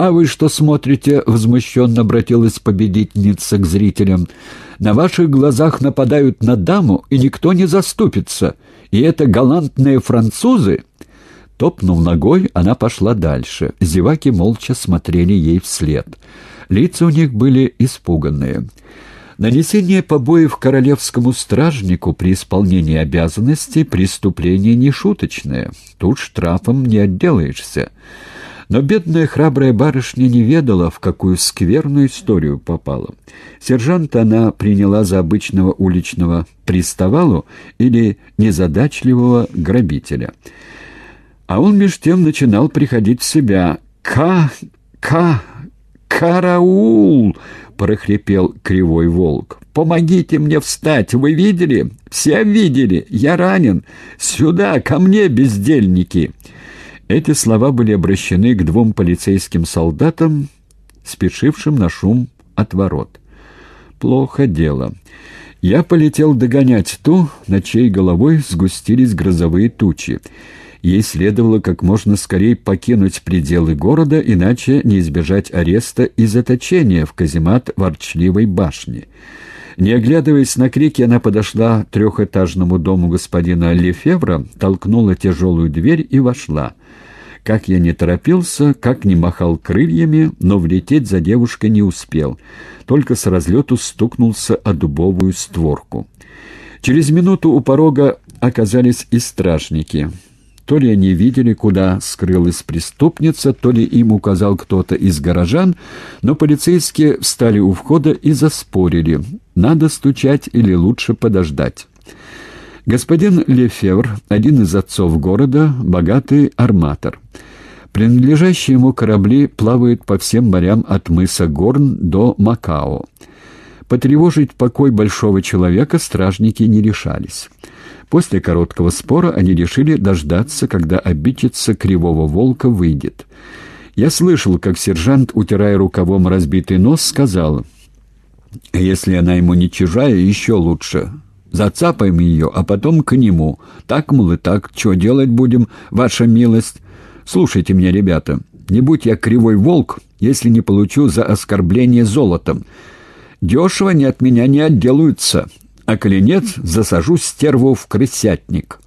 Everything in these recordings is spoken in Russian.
«А вы что смотрите?» — возмущенно обратилась победительница к зрителям. «На ваших глазах нападают на даму, и никто не заступится. И это галантные французы!» Топнув ногой, она пошла дальше. Зеваки молча смотрели ей вслед. Лица у них были испуганные. Нанесение побоев королевскому стражнику при исполнении обязанностей — преступление нешуточное. Тут штрафом не отделаешься. Но бедная храбрая барышня не ведала, в какую скверную историю попала. Сержанта она приняла за обычного уличного приставалу или незадачливого грабителя. А он меж тем начинал приходить в себя. «Ка... ка... караул!» — прохрипел кривой волк. «Помогите мне встать! Вы видели? Все видели! Я ранен! Сюда, ко мне, бездельники!» Эти слова были обращены к двум полицейским солдатам, спешившим на шум от ворот. Плохо дело. Я полетел догонять ту, на чьей головой сгустились грозовые тучи. Ей следовало как можно скорее покинуть пределы города, иначе не избежать ареста и заточения в каземат ворчливой башни. Не оглядываясь на крики, она подошла к трехэтажному дому господина Лефевра, толкнула тяжелую дверь и вошла. Как я не торопился, как не махал крыльями, но влететь за девушкой не успел. Только с разлету стукнулся о дубовую створку. Через минуту у порога оказались и стражники. То ли они видели, куда скрылась преступница, то ли им указал кто-то из горожан, но полицейские встали у входа и заспорили, надо стучать или лучше подождать. Господин Лефевр, один из отцов города, богатый арматор. Принадлежащие ему корабли плавают по всем морям от мыса Горн до Макао. Потревожить покой большого человека стражники не решались. После короткого спора они решили дождаться, когда обидчица кривого волка выйдет. Я слышал, как сержант, утирая рукавом разбитый нос, сказал, «Если она ему не чужая, еще лучше. Зацапаем ее, а потом к нему. Так, мол, и так. Что делать будем, ваша милость? Слушайте меня, ребята. Не будь я кривой волк, если не получу за оскорбление золотом. Дешево не от меня не отделаются. А коли нет, засажу стерву в крысятник».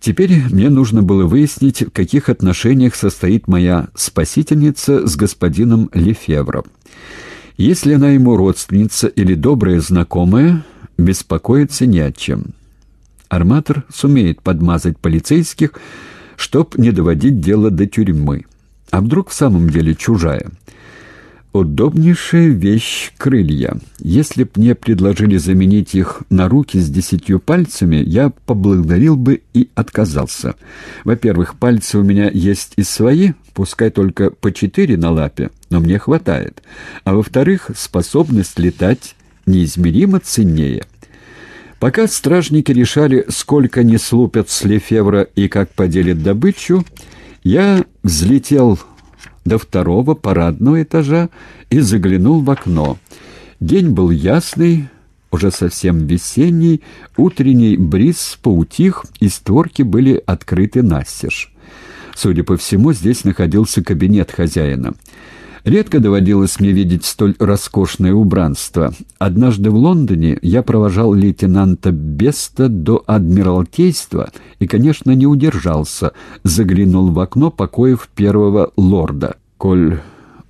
Теперь мне нужно было выяснить, в каких отношениях состоит моя спасительница с господином Лефевром. Если она ему родственница или добрая знакомая, беспокоиться не о чем. Арматор сумеет подмазать полицейских, чтоб не доводить дело до тюрьмы. А вдруг в самом деле чужая? Удобнейшая вещь — крылья. Если б мне предложили заменить их на руки с десятью пальцами, я поблагодарил бы и отказался. Во-первых, пальцы у меня есть и свои, пускай только по четыре на лапе, но мне хватает. А во-вторых, способность летать неизмеримо ценнее. Пока стражники решали, сколько они слупят с Лефевра и как поделят добычу, я взлетел до второго парадного этажа и заглянул в окно. День был ясный, уже совсем весенний, утренний бриз поутих, и створки были открыты настежь. Судя по всему, здесь находился кабинет хозяина. Редко доводилось мне видеть столь роскошное убранство. Однажды в Лондоне я провожал лейтенанта Беста до Адмиралтейства и, конечно, не удержался, заглянул в окно покоев первого лорда. Коль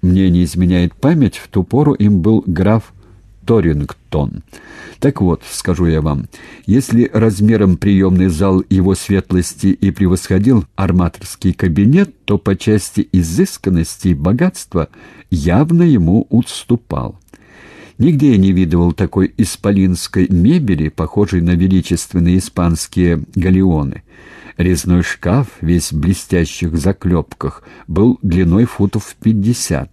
мне не изменяет память, в ту пору им был граф Торингтон. Так вот, скажу я вам, если размером приемный зал его светлости и превосходил арматорский кабинет, то по части изысканности и богатства явно ему уступал. Нигде я не видывал такой исполинской мебели, похожей на величественные испанские галеоны. Резной шкаф, весь в блестящих заклепках, был длиной футов пятьдесят.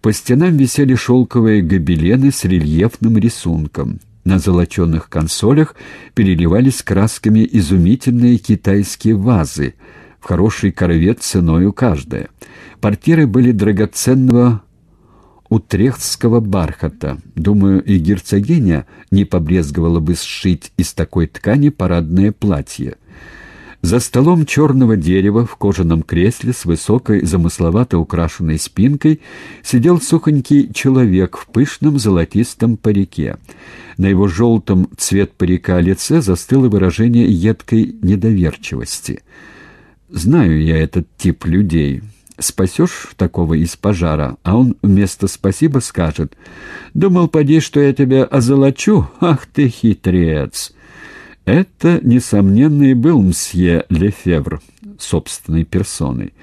По стенам висели шелковые гобелены с рельефным рисунком. На золоченных консолях переливались красками изумительные китайские вазы, в хороший корвет ценою каждая. Портиры были драгоценного утрехтского бархата. Думаю, и герцогиня не побрезговала бы сшить из такой ткани парадное платье. За столом черного дерева в кожаном кресле с высокой, замысловато украшенной спинкой сидел сухонький человек в пышном золотистом парике. На его желтом цвет парика лице застыло выражение едкой недоверчивости. «Знаю я этот тип людей». Спасешь такого из пожара, а он вместо «спасибо» скажет. «Думал, поди, что я тебя озолочу? Ах ты хитрец!» Это, несомненно, и был мсье Лефевр собственной персоной.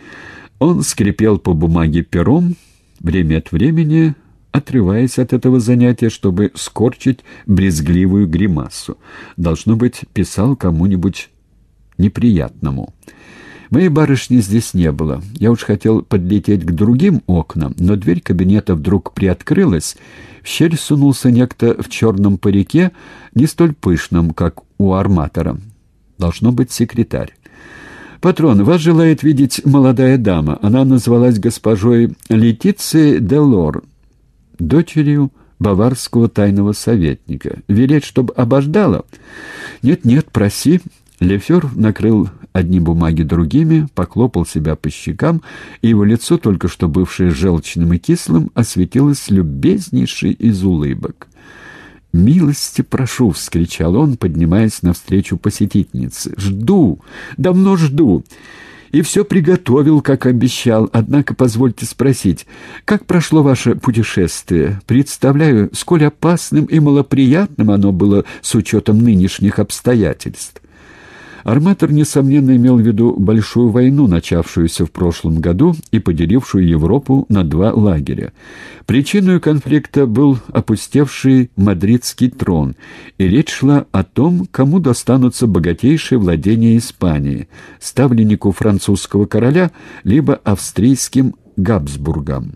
Он скрипел по бумаге пером, время от времени отрываясь от этого занятия, чтобы скорчить брезгливую гримасу. Должно быть, писал кому-нибудь неприятному. Моей барышни здесь не было. Я уж хотел подлететь к другим окнам, но дверь кабинета вдруг приоткрылась. В щель сунулся некто в черном парике, не столь пышном, как у арматора. Должно быть секретарь. «Патрон, вас желает видеть молодая дама. Она назвалась госпожой Летицией Делор, дочерью баварского тайного советника. Велеть, чтобы обождала?» «Нет-нет, проси». Лефер накрыл одни бумаги другими, поклопал себя по щекам, и его лицо, только что бывшее желчным и кислым, осветилось любезнейшей из улыбок. «Милости прошу!» — вскричал он, поднимаясь навстречу посетительнице. «Жду! Давно жду!» И все приготовил, как обещал. Однако позвольте спросить, как прошло ваше путешествие? Представляю, сколь опасным и малоприятным оно было с учетом нынешних обстоятельств. Арматор, несомненно, имел в виду большую войну, начавшуюся в прошлом году и поделившую Европу на два лагеря. Причиной конфликта был опустевший мадридский трон, и речь шла о том, кому достанутся богатейшие владения Испании, ставленнику французского короля, либо австрийским Габсбургам.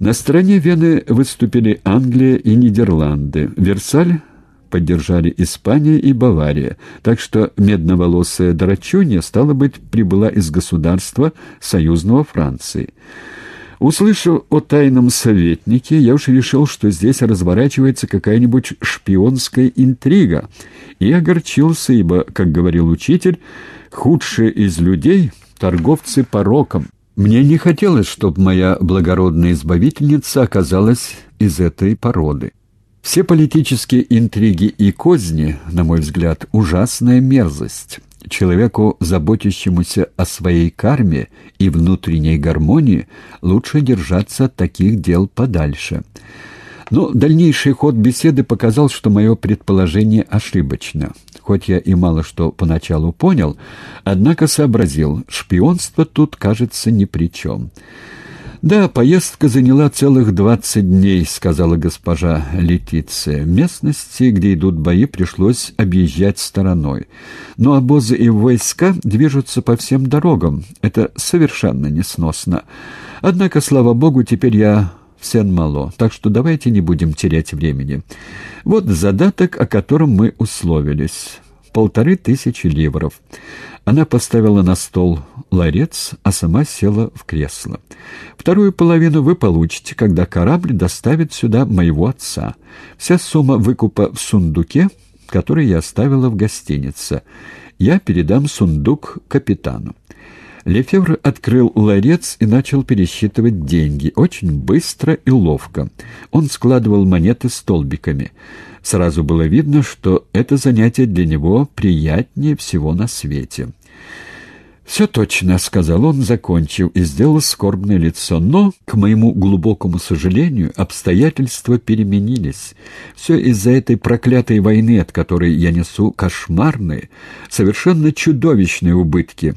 На стороне Вены выступили Англия и Нидерланды. Версаль поддержали Испания и Бавария, так что медноволосая Драчунья, стало быть, прибыла из государства союзного Франции. Услышав о тайном советнике, я уж решил, что здесь разворачивается какая-нибудь шпионская интрига, и огорчился, ибо, как говорил учитель, худшие из людей — торговцы пороком. Мне не хотелось, чтобы моя благородная избавительница оказалась из этой породы. Все политические интриги и козни, на мой взгляд, ужасная мерзость. Человеку, заботящемуся о своей карме и внутренней гармонии, лучше держаться от таких дел подальше. Но дальнейший ход беседы показал, что мое предположение ошибочно. Хоть я и мало что поначалу понял, однако сообразил, шпионство тут, кажется, ни при чем. «Да, поездка заняла целых двадцать дней», — сказала госпожа Летиция. «Местности, где идут бои, пришлось объезжать стороной. Но обозы и войска движутся по всем дорогам. Это совершенно несносно. Однако, слава богу, теперь я в Сен-Мало, так что давайте не будем терять времени. Вот задаток, о котором мы условились. Полторы тысячи ливров». Она поставила на стол ларец, а сама села в кресло. «Вторую половину вы получите, когда корабль доставит сюда моего отца. Вся сумма выкупа в сундуке, который я оставила в гостинице. Я передам сундук капитану». Лефевр открыл ларец и начал пересчитывать деньги, очень быстро и ловко. Он складывал монеты столбиками. Сразу было видно, что это занятие для него приятнее всего на свете. «Все точно», — сказал он, закончив, и сделал скорбное лицо. «Но, к моему глубокому сожалению, обстоятельства переменились. Все из-за этой проклятой войны, от которой я несу кошмарные, совершенно чудовищные убытки».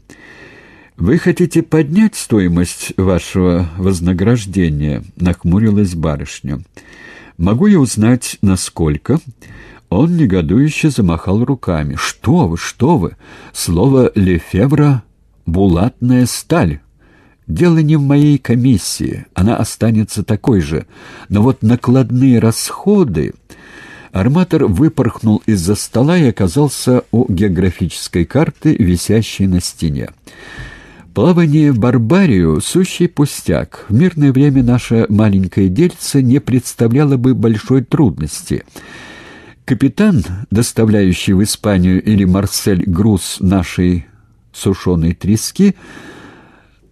«Вы хотите поднять стоимость вашего вознаграждения?» — нахмурилась барышня. «Могу я узнать, насколько?» Он негодующе замахал руками. «Что вы, что вы! Слово «Лефевра» — булатная сталь!» Дело не в моей комиссии, она останется такой же. Но вот накладные расходы... Арматор выпорхнул из-за стола и оказался у географической карты, висящей на стене. Плавание в Барбарию — сущий пустяк. В мирное время наше маленькое дельце не представляло бы большой трудности. Капитан, доставляющий в Испанию или Марсель груз нашей сушеной трески,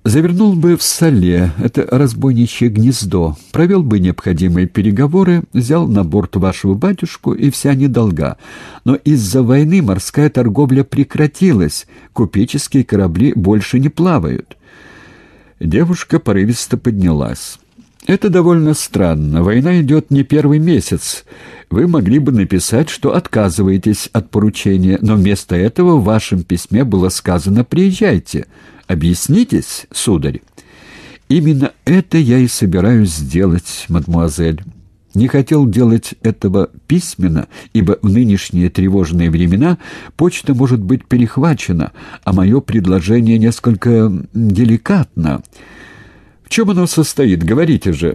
Завернул бы в соле, это разбойничье гнездо, провел бы необходимые переговоры, взял на борт вашего батюшку и вся недолга. Но из-за войны морская торговля прекратилась, купеческие корабли больше не плавают. Девушка порывисто поднялась. «Это довольно странно. Война идет не первый месяц. Вы могли бы написать, что отказываетесь от поручения, но вместо этого в вашем письме было сказано «приезжайте». Объяснитесь, сударь». «Именно это я и собираюсь сделать, мадмуазель». Не хотел делать этого письменно, ибо в нынешние тревожные времена почта может быть перехвачена, а мое предложение несколько деликатно. В чем оно состоит, говорите же.